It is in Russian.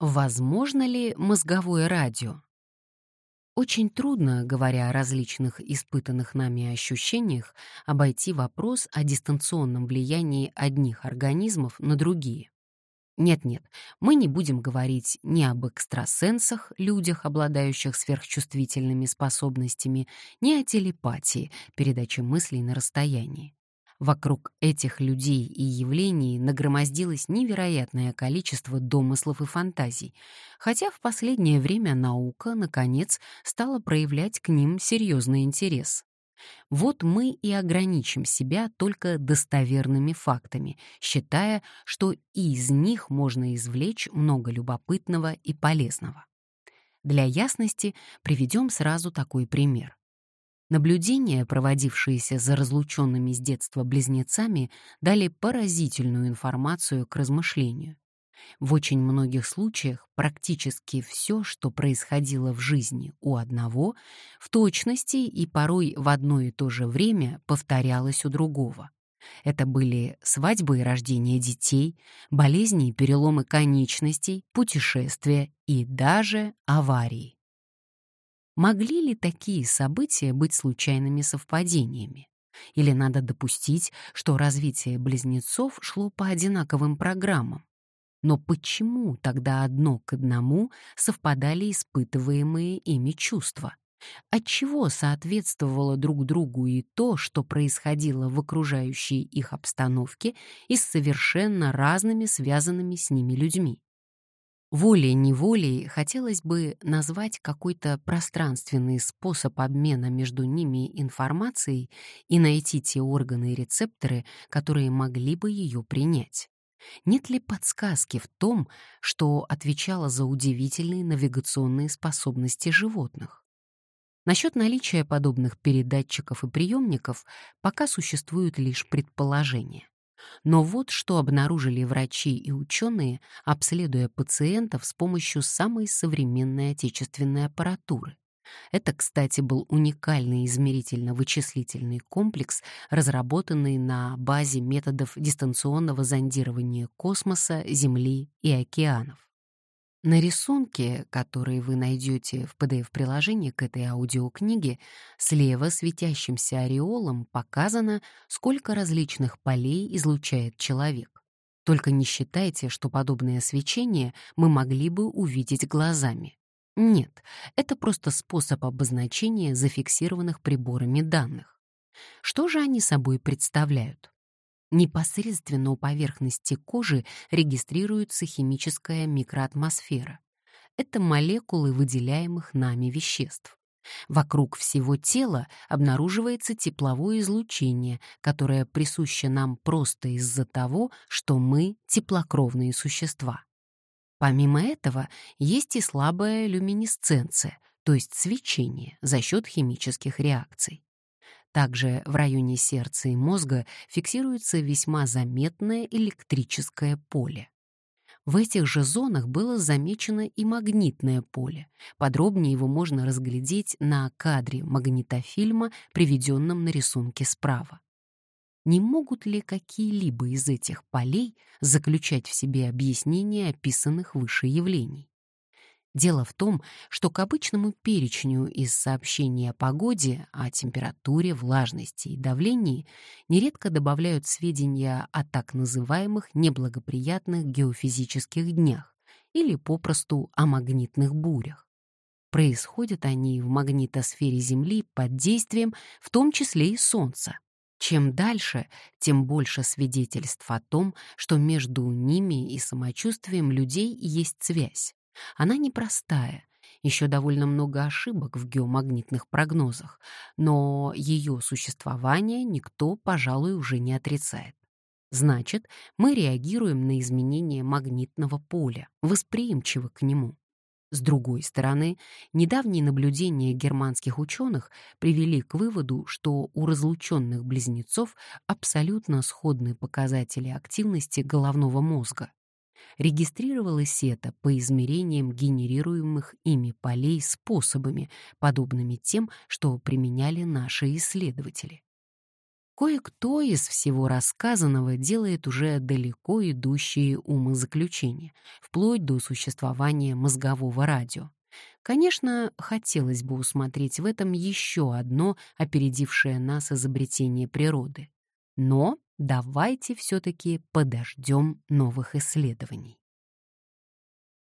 Возможно ли мозговое радио? Очень трудно, говоря о различных испытанных нами ощущениях, обойти вопрос о дистанционном влиянии одних организмов на другие. Нет-нет, мы не будем говорить ни об экстрасенсах, людях, обладающих сверхчувствительными способностями, ни о телепатии, передаче мыслей на расстоянии. Вокруг этих людей и явлений нагромоздилось невероятное количество домыслов и фантазий, хотя в последнее время наука, наконец, стала проявлять к ним серьезный интерес. Вот мы и ограничим себя только достоверными фактами, считая, что из них можно извлечь много любопытного и полезного. Для ясности приведем сразу такой пример. Наблюдения, проводившиеся за разлученными с детства близнецами, дали поразительную информацию к размышлению. В очень многих случаях практически все, что происходило в жизни у одного, в точности и порой в одно и то же время повторялось у другого. Это были свадьбы и рождение детей, болезни и переломы конечностей, путешествия и даже аварии. Могли ли такие события быть случайными совпадениями? Или надо допустить, что развитие близнецов шло по одинаковым программам? Но почему тогда одно к одному совпадали испытываемые ими чувства? Отчего соответствовало друг другу и то, что происходило в окружающей их обстановке и с совершенно разными связанными с ними людьми? Волей-неволей хотелось бы назвать какой-то пространственный способ обмена между ними информацией и найти те органы и рецепторы, которые могли бы ее принять. Нет ли подсказки в том, что отвечало за удивительные навигационные способности животных? Насчет наличия подобных передатчиков и приемников пока существуют лишь предположения. Но вот что обнаружили врачи и ученые, обследуя пациентов с помощью самой современной отечественной аппаратуры. Это, кстати, был уникальный измерительно-вычислительный комплекс, разработанный на базе методов дистанционного зондирования космоса, Земли и океанов. На рисунке, который вы найдете в PDF-приложении к этой аудиокниге, слева светящимся ореолом показано, сколько различных полей излучает человек. Только не считайте, что подобное свечение мы могли бы увидеть глазами. Нет, это просто способ обозначения зафиксированных приборами данных. Что же они собой представляют? Непосредственно у поверхности кожи регистрируется химическая микроатмосфера. Это молекулы выделяемых нами веществ. Вокруг всего тела обнаруживается тепловое излучение, которое присуще нам просто из-за того, что мы теплокровные существа. Помимо этого, есть и слабая люминесценция, то есть свечение за счет химических реакций. Также в районе сердца и мозга фиксируется весьма заметное электрическое поле. В этих же зонах было замечено и магнитное поле. Подробнее его можно разглядеть на кадре магнитофильма, приведенном на рисунке справа. Не могут ли какие-либо из этих полей заключать в себе объяснение описанных выше явлений? Дело в том, что к обычному перечню из сообщений о погоде, о температуре, влажности и давлении нередко добавляют сведения о так называемых неблагоприятных геофизических днях или попросту о магнитных бурях. Происходят они в магнитосфере Земли под действием в том числе и Солнца. Чем дальше, тем больше свидетельств о том, что между ними и самочувствием людей есть связь. Она непростая, еще довольно много ошибок в геомагнитных прогнозах, но ее существование никто, пожалуй, уже не отрицает. Значит, мы реагируем на изменение магнитного поля, восприимчивы к нему. С другой стороны, недавние наблюдения германских ученых привели к выводу, что у разлученных близнецов абсолютно сходные показатели активности головного мозга. Регистрировалось это по измерениям генерируемых ими полей способами, подобными тем, что применяли наши исследователи. Кое-кто из всего рассказанного делает уже далеко идущие умозаключения, вплоть до существования мозгового радио. Конечно, хотелось бы усмотреть в этом еще одно опередившее нас изобретение природы. Но давайте все-таки подождем новых исследований.